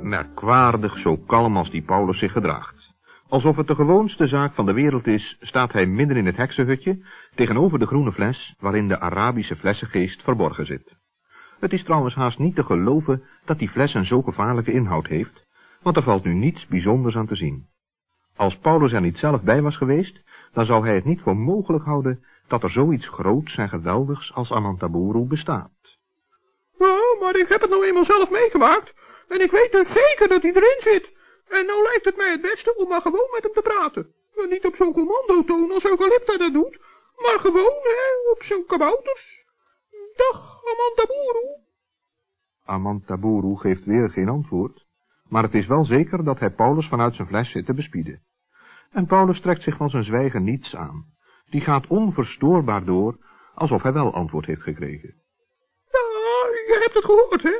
Merkwaardig zo kalm als die Paulus zich gedraagt. Alsof het de gewoonste zaak van de wereld is, staat hij midden in het heksenhutje, tegenover de groene fles, waarin de Arabische flessengeest verborgen zit. Het is trouwens haast niet te geloven dat die fles een zo gevaarlijke inhoud heeft, want er valt nu niets bijzonders aan te zien. Als Paulus er niet zelf bij was geweest, dan zou hij het niet voor mogelijk houden dat er zoiets groots en geweldigs als Amantaburu bestaat. Oh, maar ik heb het nou eenmaal zelf meegemaakt, en ik weet dus zeker dat hij erin zit. En nou lijkt het mij het beste om maar gewoon met hem te praten. Niet op zo'n commandotoon als Eucalypta dat doet, maar gewoon, hè, op zo'n kabouters. Dag, Amantaburu. Amantaburu geeft weer geen antwoord, maar het is wel zeker dat hij Paulus vanuit zijn fles zit te bespieden. En Paulus trekt zich van zijn zwijgen niets aan. Die gaat onverstoorbaar door, alsof hij wel antwoord heeft gekregen. Ja, je hebt het gehoord, hè?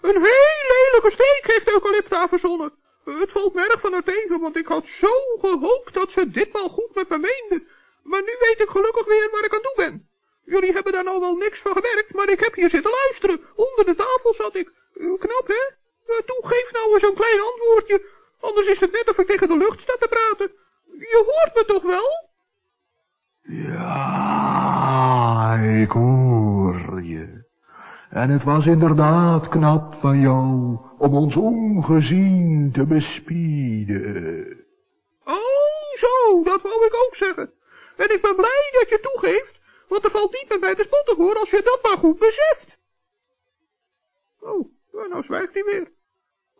Een heel lelijke steek heeft Eucalypta verzonnen. Het valt me erg van haar tegen, want ik had zo gehoopt dat ze ditmaal goed met me meende. Maar nu weet ik gelukkig weer waar ik aan toe ben. Jullie hebben daar nou wel niks van gemerkt, maar ik heb hier zitten luisteren. Onder de tafel zat ik. Knap, hè? Toe, geef nou eens een klein antwoordje. Anders is het net of ik tegen de lucht sta te praten. Je hoort me toch wel? Ja, ik hoor je. En het was inderdaad knap van jou om ons ongezien te bespieden. Oh, zo, dat wou ik ook zeggen. En ik ben blij dat je toegeeft, want er valt niet met mij te spotten hoor, als je dat maar goed beseft. Oh, nou zwijgt hij weer.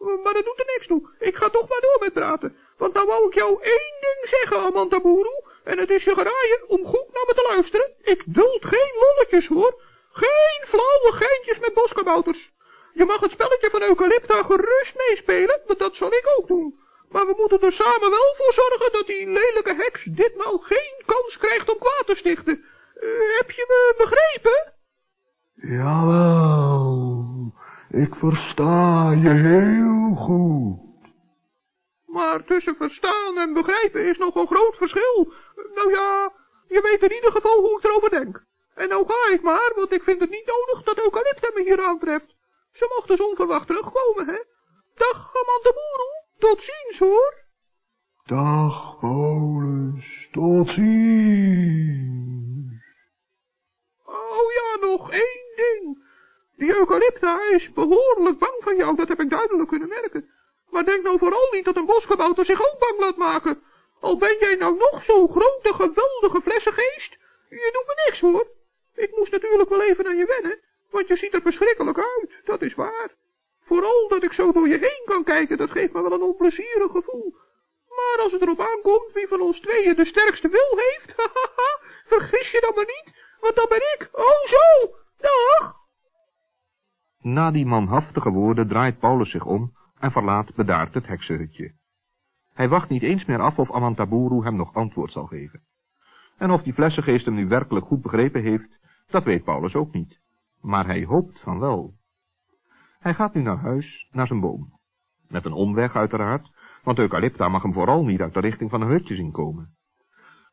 Maar dat doet er niks toe. Ik ga toch maar door met praten. Want nou wou ik jou één ding zeggen, Amantaburu. En het is je geraaien om goed naar me te luisteren. Ik duld geen lolletjes hoor. Geen flauwe geintjes met boskabouters. Je mag het spelletje van Eucalypta gerust meespelen, want dat zal ik ook doen. Maar we moeten er samen wel voor zorgen dat die lelijke heks ditmaal geen kans krijgt om kwaad te stichten. Uh, heb je me begrepen? Jawel, ik versta je heel goed. Maar tussen verstaan en begrijpen is nog een groot verschil. Nou ja, je weet in ieder geval hoe ik erover denk. En nou ga ik maar, want ik vind het niet nodig dat Eucalypta me hier aantreft. Ze mocht dus onverwacht terugkomen, hè? Dag, Amantaburu. Tot ziens, hoor. Dag, Paulus. Tot ziens. Oh ja, nog één ding. Die Eucalypta is behoorlijk bang van jou, dat heb ik duidelijk kunnen merken. Maar denk nou vooral niet dat een bosgebouwte zich ook bang laat maken. Al ben jij nou nog zo'n grote, geweldige flessengeest, je doet me niks hoor. Ik moest natuurlijk wel even aan je wennen, want je ziet er verschrikkelijk uit, dat is waar. Vooral dat ik zo door je heen kan kijken, dat geeft me wel een onplezierig gevoel. Maar als het erop aankomt wie van ons tweeën de sterkste wil heeft, hahaha, vergis je dan maar niet, want dan ben ik. Oh zo! Na die manhaftige woorden draait Paulus zich om en verlaat bedaard het heksenhutje. Hij wacht niet eens meer af of Amantaburu hem nog antwoord zal geven. En of die flessengeest hem nu werkelijk goed begrepen heeft, dat weet Paulus ook niet. Maar hij hoopt van wel. Hij gaat nu naar huis, naar zijn boom. Met een omweg uiteraard, want Eucalypta mag hem vooral niet uit de richting van een hutje zien komen.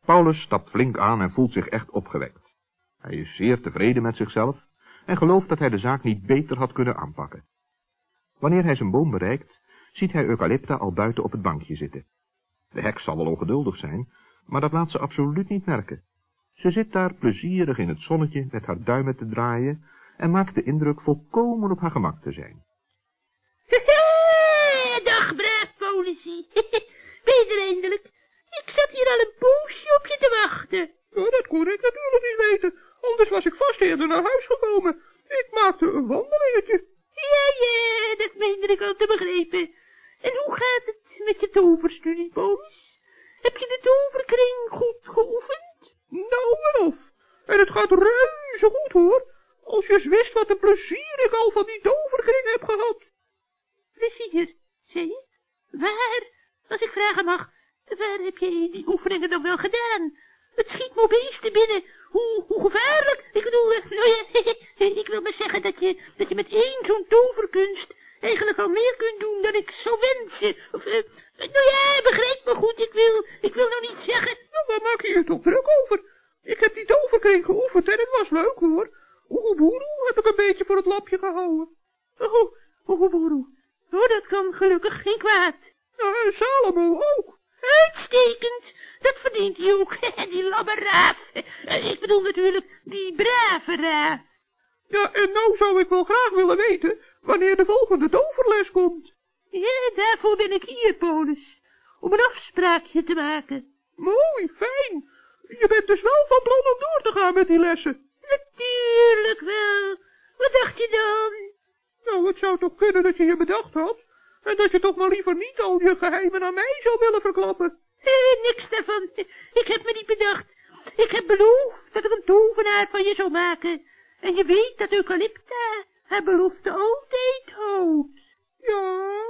Paulus stapt flink aan en voelt zich echt opgewekt. Hij is zeer tevreden met zichzelf en gelooft dat hij de zaak niet beter had kunnen aanpakken. Wanneer hij zijn boom bereikt, ziet hij Eucalypta al buiten op het bankje zitten. De heks zal wel ongeduldig zijn, maar dat laat ze absoluut niet merken. Ze zit daar plezierig in het zonnetje met haar duimen te draaien en maakt de indruk volkomen op haar gemak te zijn. Dag, braaf politie. Ben je er eindelijk? Ik zat hier al een poosje op je te wachten. Oh, dat kon ik natuurlijk niet weten, anders was ik vast eerder naar huis gekomen. Ik maakte een wandelingetje. Ja, ja, dat meende ik al te begrepen. En hoe gaat het met je toverstudie, Polis? Heb je de toverkring goed geoefend? Nou of. En het gaat reuze goed, hoor. Als je eens wist wat een plezier ik al van die toverkring heb gehad. Plezier, zei je? Waar, als ik vragen mag, waar heb je die oefeningen dan wel gedaan? Het schiet me opeens te binnen. Hoe, hoe gevaarlijk. Ik bedoel, nou ja, ik wil maar zeggen dat je, dat je met één zo'n toverkunst eigenlijk al meer kunt doen dan ik zou wensen. Of, uh, nou ja, begrijp me goed, ik wil, ik wil nou niet zeggen... Nou, waar maak je je toch druk over? Ik heb die toverkring geoefend en het was leuk hoor. Oehoeboeroe heb ik een beetje voor het lapje gehouden. Oh, oehoeboeroe. Oh, dat kan gelukkig geen kwaad. Ja, en Salomo ook. Uitstekend. Verdient hij ook, die labberaaf. Ik bedoel natuurlijk die brave raaf. Ja, en nou zou ik wel graag willen weten wanneer de volgende toverles komt. Ja, daarvoor ben ik hier, Polis. Om een afspraakje te maken. Mooi, fijn. Je bent dus wel van plan om door te gaan met die lessen. Natuurlijk wel. Wat dacht je dan? Nou, het zou toch kunnen dat je je bedacht had. En dat je toch maar liever niet al je geheimen aan mij zou willen verklappen. Eh, niks daarvan. Ik heb me niet bedacht. Ik heb beloofd dat ik een tovenaar van je zou maken. En je weet dat Eucalypta haar belofte altijd houdt. Ja,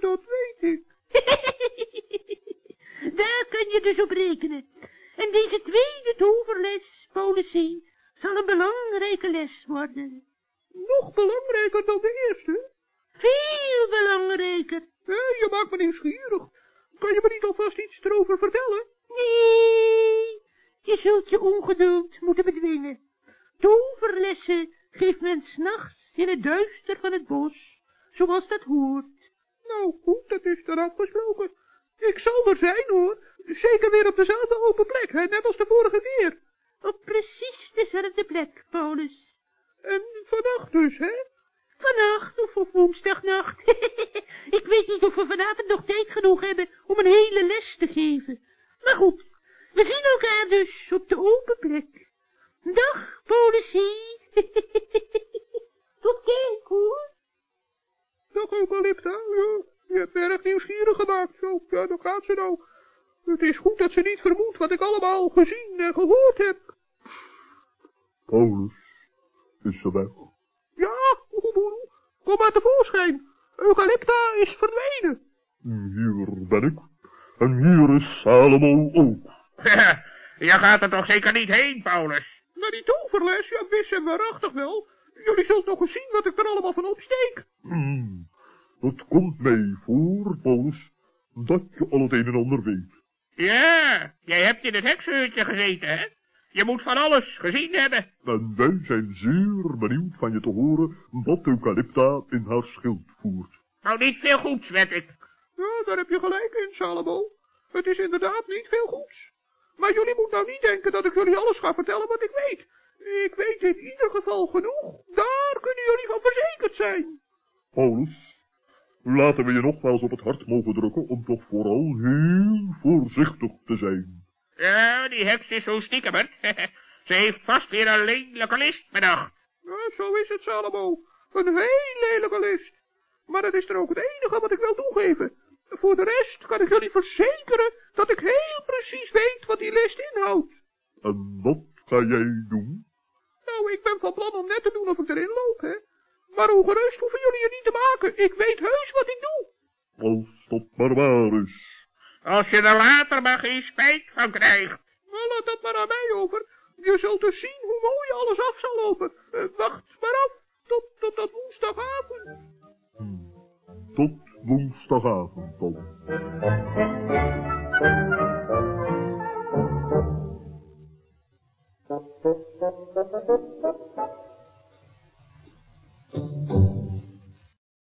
dat weet ik. Daar kun je dus op rekenen. En deze tweede toverles, politie, zal een belangrijke les worden. Nog belangrijker dan de eerste? Veel belangrijker. Hé, je maakt me nieuwsgierig. Kan je me niet alvast iets erover vertellen? Nee, je zult je ongeduld moeten bedwingen. Toverlessen geeft men s'nachts in het duister van het bos, zoals dat hoort. Nou goed, dat is dan afgesproken. Ik zal er zijn hoor, zeker weer op dezelfde open plek, hè? net als de vorige keer. Op precies dezelfde plek, Paulus. En vannacht dus, hè? Vannacht of op woensdagnacht. ik weet niet of we vanavond nog tijd genoeg hebben om een hele les te geven. Maar goed, we zien elkaar dus op de open plek. Dag, politie. Tot kijk, hoor. Dag, Eucalypta. Ja, je hebt me erg nieuwsgierig gemaakt. Zo, ja, dan gaat ze nou. Het is goed dat ze niet vermoedt wat ik allemaal gezien en gehoord heb. Paulus, is ze weg? Ja, kom maar tevoorschijn. Eucalypta is verdwenen. Hier ben ik. En hier is Salomo ook. Je gaat er toch zeker niet heen, Paulus? Naar die toverles, ja, wist en waarachtig wel. Jullie zult nog eens zien wat ik er allemaal van opsteek. Hmm, het komt mij voor, Paulus, dat je al het een en ander weet. Ja, jij hebt in het heksenhutje gezeten, hè? Je moet van alles gezien hebben. En wij zijn zeer benieuwd van je te horen wat Eucalypta in haar schild voert. Nou, niet veel goeds, weet ik. Ja, daar heb je gelijk in, Salomo. Het is inderdaad niet veel goeds. Maar jullie moeten nou niet denken dat ik jullie alles ga vertellen wat ik weet. Ik weet in ieder geval genoeg. Daar kunnen jullie van verzekerd zijn. Paulus, laten we je nogmaals op het hart mogen drukken om toch vooral heel voorzichtig te zijn. Ja, die heks is zo stiekemerd. Ze heeft vast weer een lelijke list bedacht. Ja, zo is het, Salomo. Een heel lelijke list. Maar dat is er ook het enige wat ik wil toegeven. Voor de rest kan ik jullie verzekeren dat ik heel precies weet wat die list inhoudt. En wat ga jij doen? Nou, ik ben van plan om net te doen of ik erin loop, hè. Maar ongerust hoeven jullie je niet te maken. Ik weet heus wat ik doe. Als dat maar waar is. Als je er later maar geen spijt van krijgt. Nou, laat dat maar aan mij over. Je zult dus zien hoe mooi alles af zal lopen. Uh, wacht maar af. Tot, tot dat woensdagavond. Hmm. Tot woensdagavond dan.